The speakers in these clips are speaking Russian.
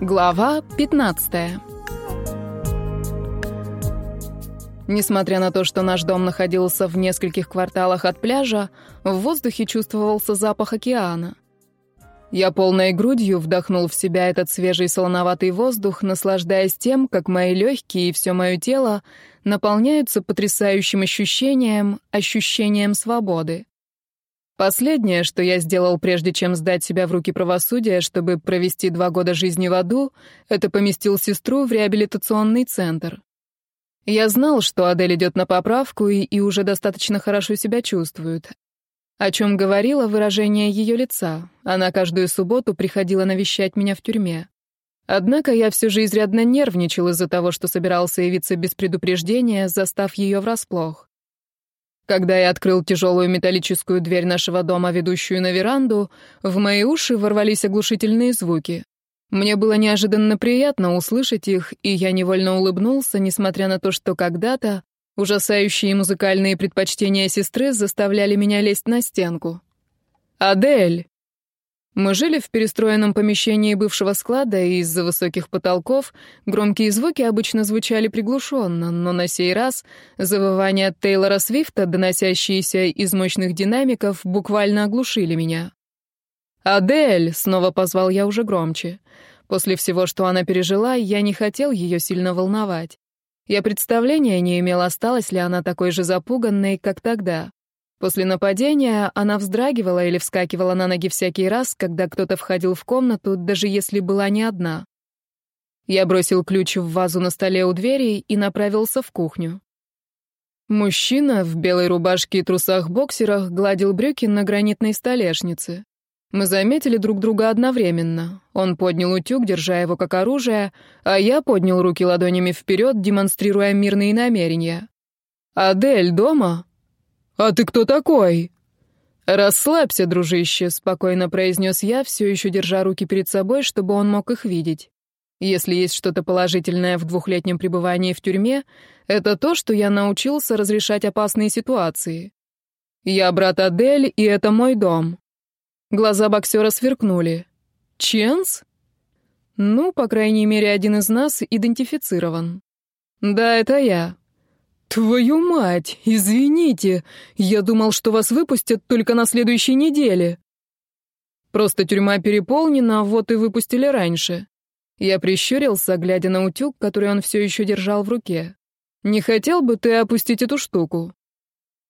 Глава 15 Несмотря на то, что наш дом находился в нескольких кварталах от пляжа, в воздухе чувствовался запах океана. Я полной грудью вдохнул в себя этот свежий солоноватый воздух, наслаждаясь тем, как мои легкие и все мое тело наполняются потрясающим ощущением, ощущением свободы. Последнее, что я сделал, прежде чем сдать себя в руки правосудия, чтобы провести два года жизни в аду, это поместил сестру в реабилитационный центр. Я знал, что Адель идет на поправку и, и уже достаточно хорошо себя чувствует. О чем говорило выражение ее лица. Она каждую субботу приходила навещать меня в тюрьме. Однако я все же изрядно нервничал из-за того, что собирался явиться без предупреждения, застав ее врасплох. Когда я открыл тяжелую металлическую дверь нашего дома, ведущую на веранду, в мои уши ворвались оглушительные звуки. Мне было неожиданно приятно услышать их, и я невольно улыбнулся, несмотря на то, что когда-то ужасающие музыкальные предпочтения сестры заставляли меня лезть на стенку. «Адель!» Мы жили в перестроенном помещении бывшего склада, и из-за высоких потолков громкие звуки обычно звучали приглушенно, но на сей раз завывания Тейлора Свифта, доносящиеся из мощных динамиков, буквально оглушили меня. «Адель!» — снова позвал я уже громче. После всего, что она пережила, я не хотел ее сильно волновать. Я представления не имел, осталась ли она такой же запуганной, как тогда. После нападения она вздрагивала или вскакивала на ноги всякий раз, когда кто-то входил в комнату, даже если была не одна. Я бросил ключ в вазу на столе у двери и направился в кухню. Мужчина в белой рубашке и трусах-боксерах гладил брюки на гранитной столешнице. Мы заметили друг друга одновременно. Он поднял утюг, держа его как оружие, а я поднял руки ладонями вперед, демонстрируя мирные намерения. «Адель дома?» «А ты кто такой?» «Расслабься, дружище», — спокойно произнес я, все еще держа руки перед собой, чтобы он мог их видеть. Если есть что-то положительное в двухлетнем пребывании в тюрьме, это то, что я научился разрешать опасные ситуации. Я брат Адель, и это мой дом. Глаза боксера сверкнули. Ченс? Ну, по крайней мере, один из нас идентифицирован. Да, это я. «Твою мать, извините, я думал, что вас выпустят только на следующей неделе». Просто тюрьма переполнена, вот и выпустили раньше. Я прищурился, глядя на утюг, который он все еще держал в руке. «Не хотел бы ты опустить эту штуку?»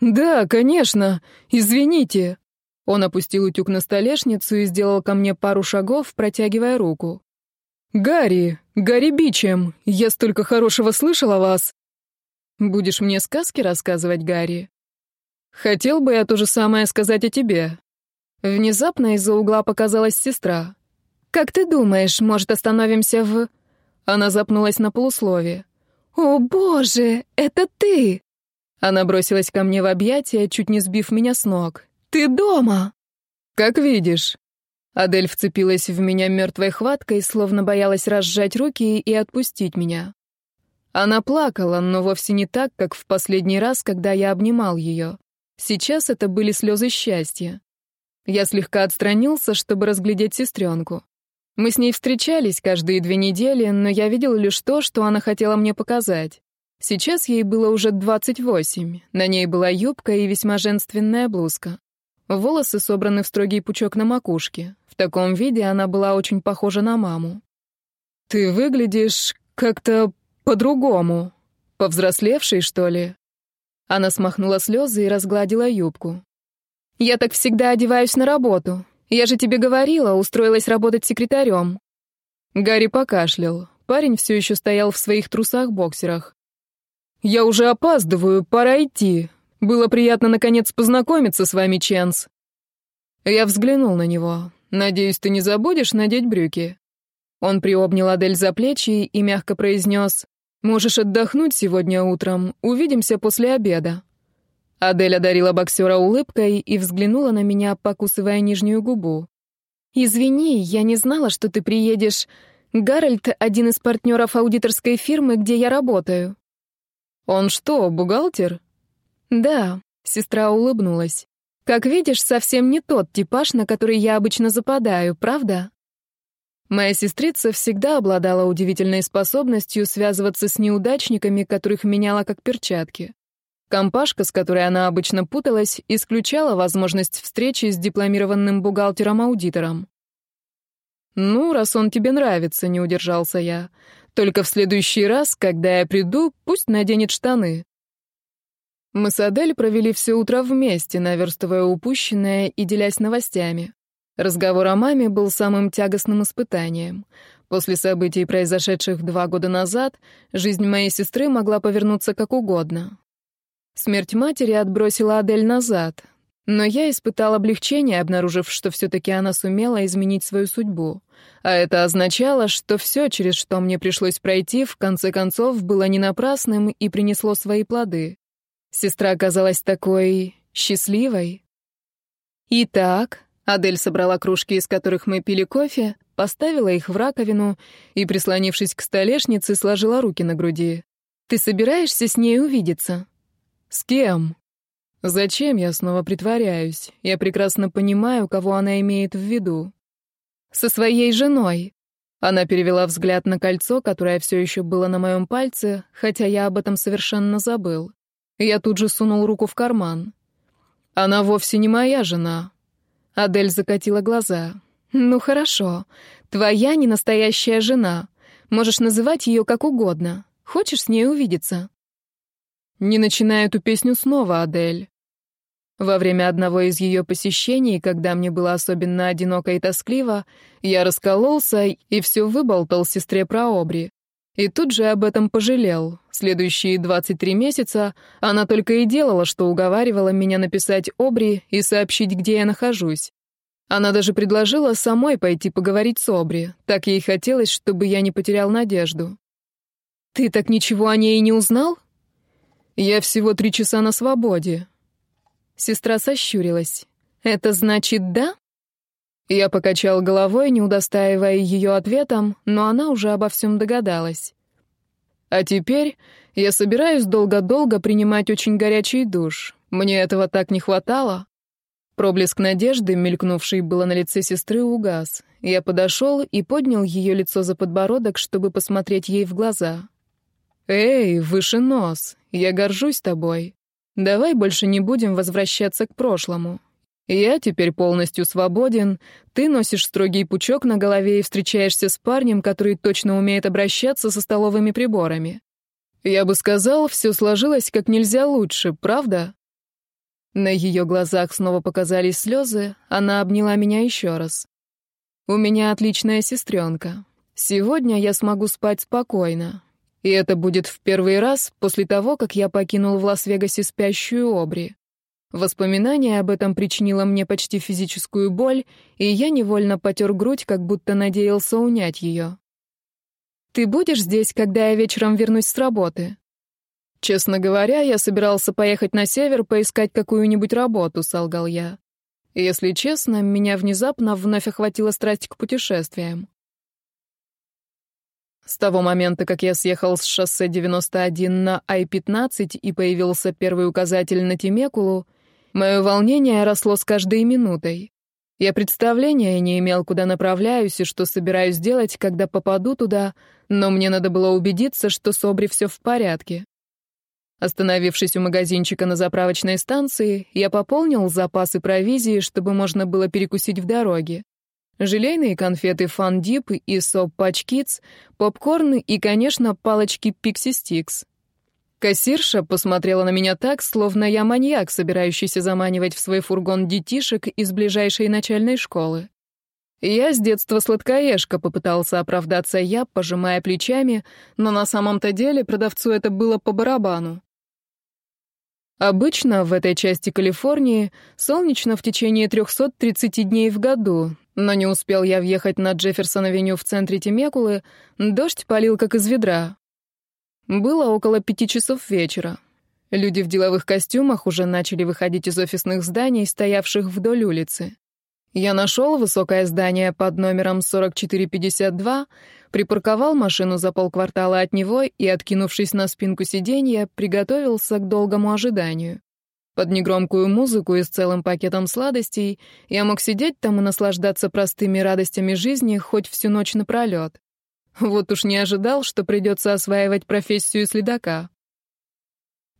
«Да, конечно, извините». Он опустил утюг на столешницу и сделал ко мне пару шагов, протягивая руку. «Гарри, Гарри Бичем, я столько хорошего слышал о вас. Будешь мне сказки рассказывать, Гарри? Хотел бы я то же самое сказать о тебе. Внезапно из-за угла показалась сестра. Как ты думаешь, может, остановимся в... Она запнулась на полуслове. «О, боже, это ты!» Она бросилась ко мне в объятия, чуть не сбив меня с ног. «Ты дома!» «Как видишь». Адель вцепилась в меня мертвой хваткой, словно боялась разжать руки и отпустить меня. Она плакала, но вовсе не так, как в последний раз, когда я обнимал ее. Сейчас это были слезы счастья. Я слегка отстранился, чтобы разглядеть сестренку. Мы с ней встречались каждые две недели, но я видел лишь то, что она хотела мне показать. Сейчас ей было уже 28. На ней была юбка и весьма женственная блузка. Волосы собраны в строгий пучок на макушке. В таком виде она была очень похожа на маму. «Ты выглядишь как-то по-другому. Повзрослевший, что ли?» Она смахнула слезы и разгладила юбку. «Я так всегда одеваюсь на работу. Я же тебе говорила, устроилась работать секретарем». Гарри покашлял. Парень все еще стоял в своих трусах-боксерах. «Я уже опаздываю, пора идти. Было приятно, наконец, познакомиться с вами, Ченс». Я взглянул на него. «Надеюсь, ты не забудешь надеть брюки?» Он приобнял Адель за плечи и мягко произнес Можешь отдохнуть сегодня утром. Увидимся после обеда». Адель одарила боксера улыбкой и взглянула на меня, покусывая нижнюю губу. «Извини, я не знала, что ты приедешь. Гарольд — один из партнеров аудиторской фирмы, где я работаю». «Он что, бухгалтер?» «Да», — сестра улыбнулась. «Как видишь, совсем не тот типаж, на который я обычно западаю, правда?» Моя сестрица всегда обладала удивительной способностью связываться с неудачниками, которых меняла как перчатки. Компашка, с которой она обычно путалась, исключала возможность встречи с дипломированным бухгалтером-аудитором. «Ну, раз он тебе нравится», — не удержался я. «Только в следующий раз, когда я приду, пусть наденет штаны». Мы с Адель провели все утро вместе, наверстывая упущенное и делясь новостями. Разговор о маме был самым тягостным испытанием. После событий, произошедших два года назад, жизнь моей сестры могла повернуться как угодно. Смерть матери отбросила Адель назад, но я испытал облегчение, обнаружив, что все-таки она сумела изменить свою судьбу. А это означало, что все, через что мне пришлось пройти, в конце концов, было не напрасным и принесло свои плоды. Сестра оказалась такой счастливой. «Итак», Адель собрала кружки, из которых мы пили кофе, поставила их в раковину и, прислонившись к столешнице, сложила руки на груди. «Ты собираешься с ней увидеться?» «С кем?» «Зачем я снова притворяюсь? Я прекрасно понимаю, кого она имеет в виду». «Со своей женой». Она перевела взгляд на кольцо, которое все еще было на моем пальце, хотя я об этом совершенно забыл. Я тут же сунул руку в карман. «Она вовсе не моя жена», Адель закатила глаза. «Ну хорошо. Твоя не настоящая жена. Можешь называть ее как угодно. Хочешь с ней увидеться?» «Не начинай эту песню снова, Адель». Во время одного из ее посещений, когда мне было особенно одиноко и тоскливо, я раскололся и все выболтал сестре про Обри. И тут же об этом пожалел. Следующие 23 месяца она только и делала, что уговаривала меня написать Обри и сообщить, где я нахожусь. Она даже предложила самой пойти поговорить с Обри. Так ей хотелось, чтобы я не потерял надежду. «Ты так ничего о ней и не узнал?» «Я всего три часа на свободе». Сестра сощурилась. «Это значит, да?» Я покачал головой, не удостаивая ее ответом, но она уже обо всем догадалась. «А теперь я собираюсь долго-долго принимать очень горячий душ. Мне этого так не хватало». Проблеск надежды, мелькнувший было на лице сестры, угас. Я подошел и поднял ее лицо за подбородок, чтобы посмотреть ей в глаза. «Эй, выше нос, я горжусь тобой. Давай больше не будем возвращаться к прошлому». Я теперь полностью свободен, ты носишь строгий пучок на голове и встречаешься с парнем, который точно умеет обращаться со столовыми приборами. Я бы сказал, все сложилось как нельзя лучше, правда? На ее глазах снова показались слезы, она обняла меня еще раз. У меня отличная сестренка. Сегодня я смогу спать спокойно. И это будет в первый раз после того, как я покинул в Лас-Вегасе спящую Обри. Воспоминание об этом причинило мне почти физическую боль, и я невольно потер грудь, как будто надеялся унять ее. «Ты будешь здесь, когда я вечером вернусь с работы?» «Честно говоря, я собирался поехать на север поискать какую-нибудь работу», — солгал я. Если честно, меня внезапно вновь охватила страсть к путешествиям. С того момента, как я съехал с шоссе 91 на Ай-15 и появился первый указатель на Тимекулу, Мое волнение росло с каждой минутой. Я представления не имел, куда направляюсь и что собираюсь делать, когда попаду туда, но мне надо было убедиться, что с Обри все в порядке. Остановившись у магазинчика на заправочной станции, я пополнил запасы провизии, чтобы можно было перекусить в дороге. Желейные конфеты «Фан Дип» и «Соп Пач Китс», попкорн и, конечно, палочки «Пикси Стикс». Кассирша посмотрела на меня так, словно я маньяк, собирающийся заманивать в свой фургон детишек из ближайшей начальной школы. Я с детства сладкоежка, попытался оправдаться я, пожимая плечами, но на самом-то деле продавцу это было по барабану. Обычно в этой части Калифорнии солнечно в течение 330 дней в году, но не успел я въехать на Джефферсон-авеню в центре Темекулы, дождь палил как из ведра. Было около пяти часов вечера. Люди в деловых костюмах уже начали выходить из офисных зданий, стоявших вдоль улицы. Я нашел высокое здание под номером 4452, припарковал машину за полквартала от него и, откинувшись на спинку сиденья, приготовился к долгому ожиданию. Под негромкую музыку и с целым пакетом сладостей я мог сидеть там и наслаждаться простыми радостями жизни хоть всю ночь напролет. Вот уж не ожидал, что придется осваивать профессию следака.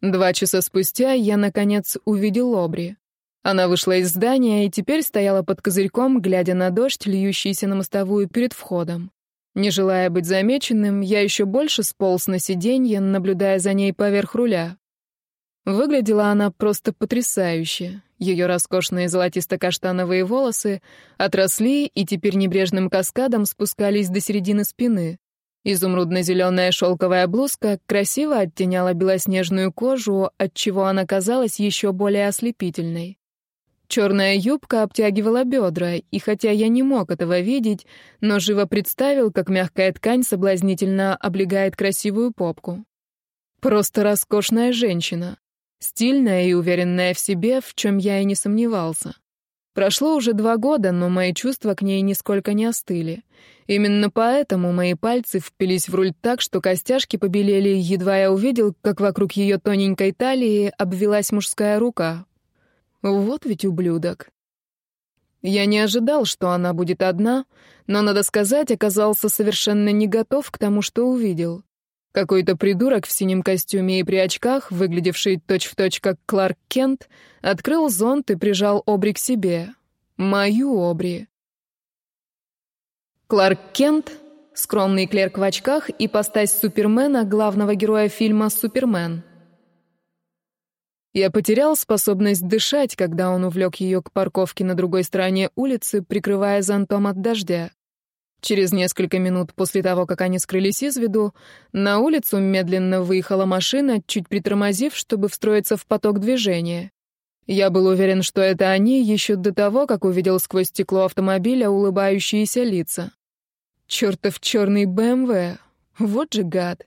Два часа спустя я, наконец, увидел Обри. Она вышла из здания и теперь стояла под козырьком, глядя на дождь, льющийся на мостовую перед входом. Не желая быть замеченным, я еще больше сполз на сиденье, наблюдая за ней поверх руля. Выглядела она просто потрясающе. Ее роскошные золотисто-каштановые волосы отросли и теперь небрежным каскадом спускались до середины спины. Изумрудно-зеленая шелковая блузка красиво оттеняла белоснежную кожу, отчего она казалась еще более ослепительной. Черная юбка обтягивала бедра, и хотя я не мог этого видеть, но живо представил, как мягкая ткань соблазнительно облегает красивую попку. Просто роскошная женщина. Стильная и уверенная в себе, в чем я и не сомневался. Прошло уже два года, но мои чувства к ней нисколько не остыли. Именно поэтому мои пальцы впились в руль так, что костяшки побелели, едва я увидел, как вокруг ее тоненькой талии обвелась мужская рука. Вот ведь ублюдок. Я не ожидал, что она будет одна, но, надо сказать, оказался совершенно не готов к тому, что увидел. Какой-то придурок в синем костюме и при очках, выглядевший точь-в-точь точь как Кларк Кент, открыл зонт и прижал Обри к себе. Мою Обри. Кларк Кент — скромный клерк в очках и постась Супермена, главного героя фильма «Супермен». Я потерял способность дышать, когда он увлек ее к парковке на другой стороне улицы, прикрывая зонтом от дождя. Через несколько минут после того, как они скрылись из виду, на улицу медленно выехала машина, чуть притормозив, чтобы встроиться в поток движения. Я был уверен, что это они еще до того, как увидел сквозь стекло автомобиля улыбающиеся лица. Чертов черный БМВ! Эм вот же гад!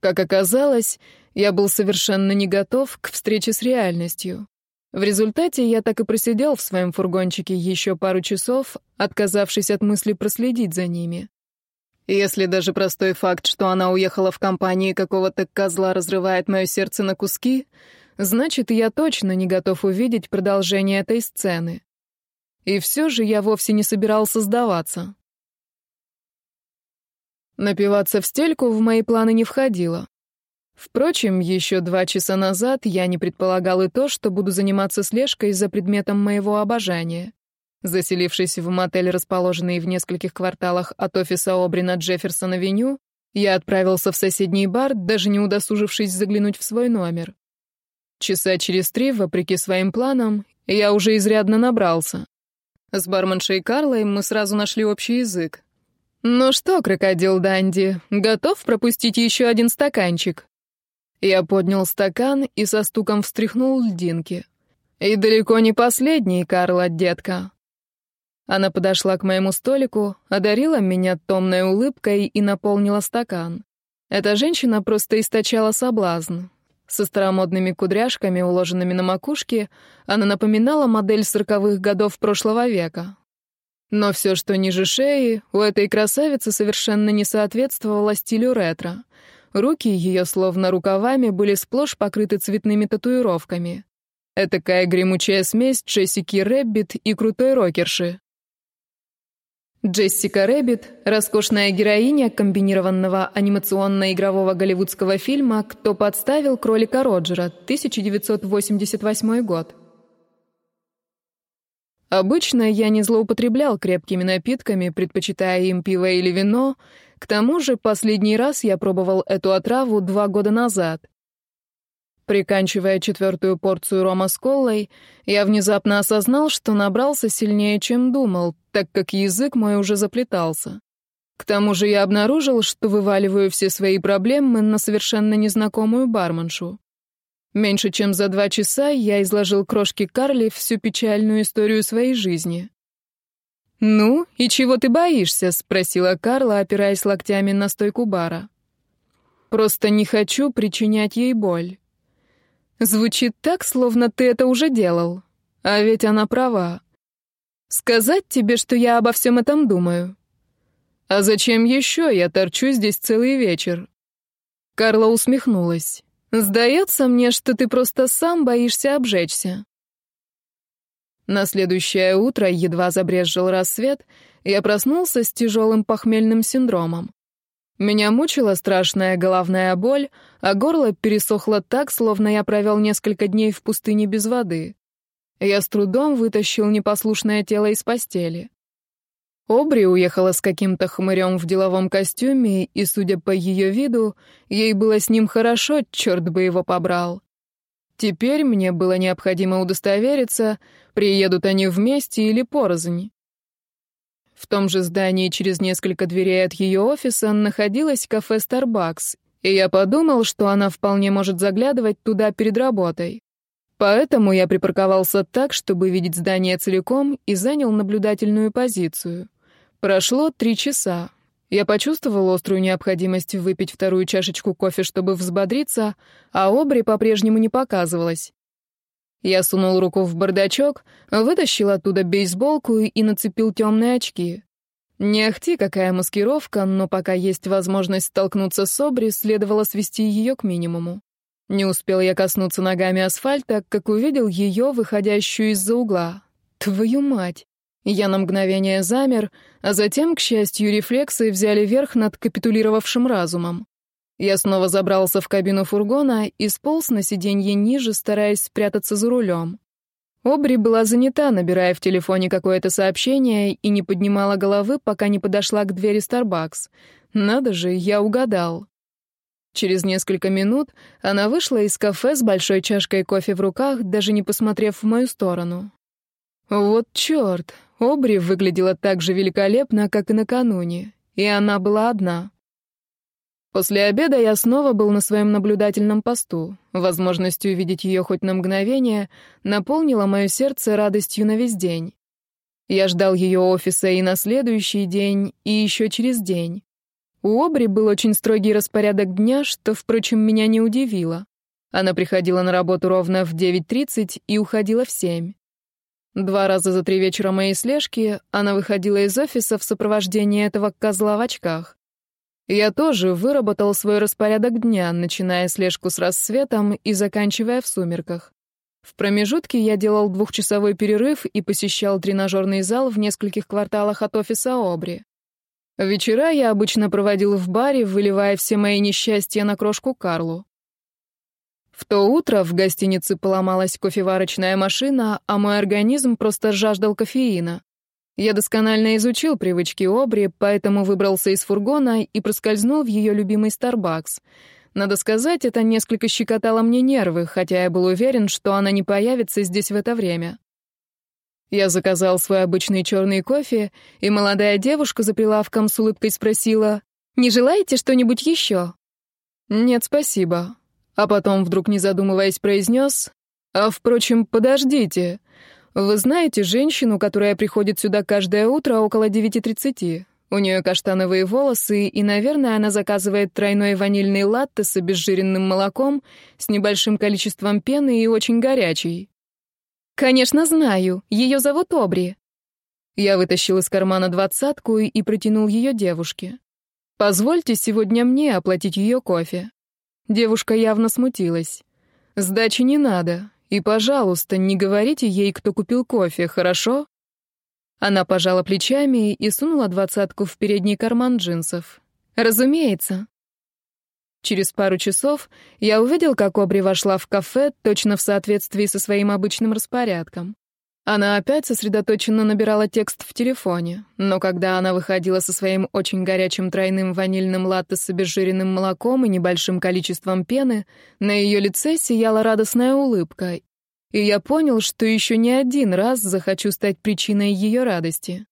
Как оказалось, я был совершенно не готов к встрече с реальностью. В результате я так и просидел в своем фургончике еще пару часов, отказавшись от мысли проследить за ними. Если даже простой факт, что она уехала в компании какого-то козла, разрывает мое сердце на куски, значит, я точно не готов увидеть продолжение этой сцены. И все же я вовсе не собирался сдаваться. Напиваться в стельку в мои планы не входило. Впрочем, еще два часа назад я не предполагал и то, что буду заниматься слежкой за предметом моего обожания. Заселившись в мотель, расположенный в нескольких кварталах от офиса Обри на Джефферсон-авеню, я отправился в соседний бар, даже не удосужившись заглянуть в свой номер. Часа через три, вопреки своим планам, я уже изрядно набрался. С барменшей Карлой мы сразу нашли общий язык. «Ну что, крокодил Данди, готов пропустить еще один стаканчик?» Я поднял стакан и со стуком встряхнул льдинки. «И далеко не последний, Карла, детка». Она подошла к моему столику, одарила меня томной улыбкой и наполнила стакан. Эта женщина просто источала соблазн. Со старомодными кудряшками, уложенными на макушке, она напоминала модель сороковых годов прошлого века. Но все, что ниже шеи, у этой красавицы совершенно не соответствовало стилю ретро. Руки ее, словно рукавами, были сплошь покрыты цветными татуировками. Этакая гремучая смесь Джессики Рэббит и крутой рокерши. Джессика Рэббит – роскошная героиня комбинированного анимационно-игрового голливудского фильма «Кто подставил кролика Роджера» 1988 год. Обычно я не злоупотреблял крепкими напитками, предпочитая им пиво или вино – к тому же, последний раз я пробовал эту отраву два года назад. Приканчивая четвертую порцию рома с колой, я внезапно осознал, что набрался сильнее, чем думал, так как язык мой уже заплетался. К тому же я обнаружил, что вываливаю все свои проблемы на совершенно незнакомую барменшу. Меньше чем за два часа я изложил крошке Карли всю печальную историю своей жизни. «Ну, и чего ты боишься?» — спросила Карла, опираясь локтями на стойку бара. «Просто не хочу причинять ей боль». Звучит так, словно ты это уже делал. А ведь она права. Сказать тебе, что я обо всем этом думаю. А зачем еще я торчу здесь целый вечер? Карла усмехнулась. Сдается мне, что ты просто сам боишься обжечься. На следующее утро, едва забрезжил рассвет, я проснулся с тяжелым похмельным синдромом. Меня мучила страшная головная боль, а горло пересохло так, словно я провел несколько дней в пустыне без воды. Я с трудом вытащил непослушное тело из постели. Обри уехала с каким-то хмырем в деловом костюме, и, судя по ее виду, ей было с ним хорошо, черт бы его побрал. Теперь мне было необходимо удостовериться, приедут они вместе или порознь. В том же здании через несколько дверей от ее офиса находилось кафе Starbucks, и я подумал, что она вполне может заглядывать туда перед работой. Поэтому я припарковался так, чтобы видеть здание целиком, и занял наблюдательную позицию. Прошло три часа. Я почувствовал острую необходимость выпить вторую чашечку кофе, чтобы взбодриться, а Обри по-прежнему не показывалась. Я сунул руку в бардачок, вытащил оттуда бейсболку и нацепил темные очки. Не ахти, какая маскировка, но пока есть возможность столкнуться с Обри, следовало свести ее к минимуму. Не успел я коснуться ногами асфальта, как увидел ее, выходящую из-за угла. Твою мать! Я на мгновение замер, а затем, к счастью, рефлексы взяли верх над капитулировавшим разумом. Я снова забрался в кабину фургона и сполз на сиденье ниже, стараясь спрятаться за рулем. Обри была занята, набирая в телефоне какое-то сообщение и не поднимала головы, пока не подошла к двери Starbucks. Надо же, я угадал. Через несколько минут она вышла из кафе с большой чашкой кофе в руках, даже не посмотрев в мою сторону. Вот черт! Обри выглядела так же великолепно, как и накануне, и она была одна. После обеда я снова был на своем наблюдательном посту. Возможность увидеть ее хоть на мгновение наполнила мое сердце радостью на весь день. Я ждал ее офиса и на следующий день, и еще через день. У Обри был очень строгий распорядок дня, что, впрочем, меня не удивило. Она приходила на работу ровно в 9.30 и уходила в 7. Два раза за три вечера моей слежки она выходила из офиса в сопровождении этого козла в очках. Я тоже выработал свой распорядок дня, начиная слежку с рассветом и заканчивая в сумерках. В промежутке я делал двухчасовой перерыв и посещал тренажерный зал в нескольких кварталах от офиса Обри. Вечера я обычно проводил в баре, выливая все мои несчастья на крошку Карлу. В то утро в гостинице поломалась кофеварочная машина, а мой организм просто жаждал кофеина. Я досконально изучил привычки Обри, поэтому выбрался из фургона и проскользнул в ее любимый Starbucks. Надо сказать, это несколько щекотало мне нервы, хотя я был уверен, что она не появится здесь в это время. Я заказал свой обычный черный кофе, и молодая девушка за прилавком с улыбкой спросила, «Не желаете что-нибудь еще?» «Нет, спасибо а потом, вдруг не задумываясь, произнес, «А, впрочем, подождите. Вы знаете женщину, которая приходит сюда каждое утро около 9.30? У нее каштановые волосы, и, наверное, она заказывает тройной ванильный латте с обезжиренным молоком, с небольшим количеством пены и очень горячий». «Конечно, знаю. Ее зовут Обри». Я вытащил из кармана двадцатку и протянул ее девушке. «Позвольте сегодня мне оплатить ее кофе». Девушка явно смутилась. «Сдачи не надо. И, пожалуйста, не говорите ей, кто купил кофе, хорошо?» Она пожала плечами и сунула двадцатку в передний карман джинсов. «Разумеется». Через пару часов я увидел, как Обри вошла в кафе точно в соответствии со своим обычным распорядком. Она опять сосредоточенно набирала текст в телефоне, но когда она выходила со своим очень горячим тройным ванильным латте с обезжиренным молоком и небольшим количеством пены, на ее лице сияла радостная улыбка, и я понял, что еще не один раз захочу стать причиной ее радости.